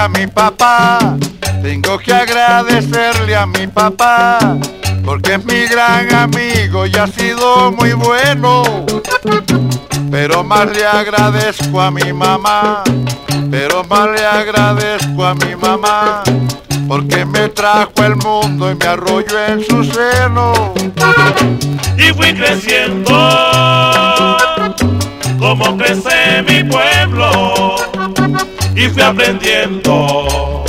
a mi papá, tengo que agradecerle a mi papá, porque es mi gran amigo y ha sido muy bueno. Pero más le agradezco a mi mamá, pero más le agradezco a mi mamá, porque me trajo el mundo y me arrolló en su seno. Y fui creciendo como crece mi pueblo y fui aprendiendo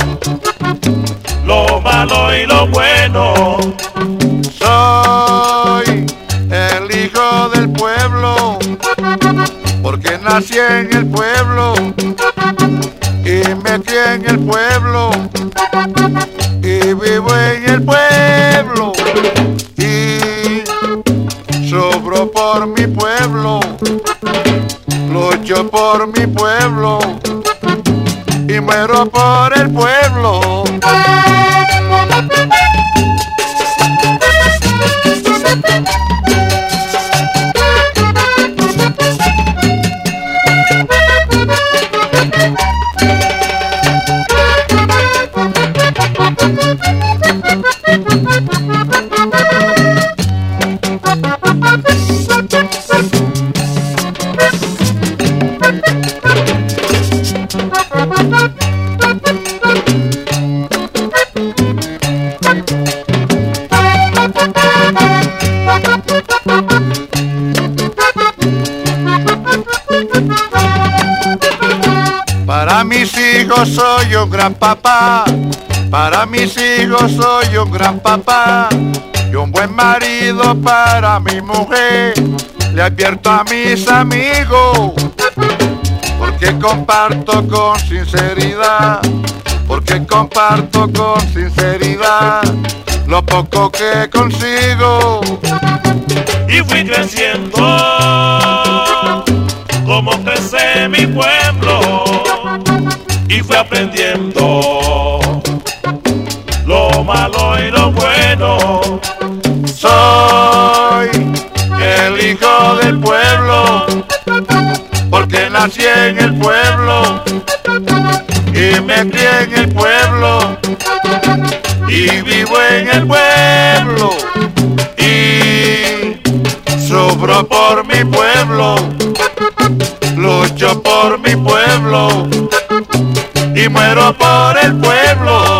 lo malo y lo bueno. Soy el hijo del pueblo, porque nací en el pueblo y me crié en el pueblo y vivo en el pueblo y sobro por mi pueblo, lucho por mi pueblo y muero por el pueblo. Mis hijos soy un gran papá, para mis hijos soy un gran papá y un buen marido para mi mujer. Le advierto a mis amigos, porque comparto con sinceridad, porque comparto con sinceridad lo poco que consigo. Y fui creciendo como crece mi pueblo aprendiendo. Lo malo y lo bueno. Soy el hijo del pueblo, porque nací en el pueblo y me crié en el pueblo y vivo en el pueblo. Y sobro por mi pueblo, lucho por mi pueblo y muero por el pueblo.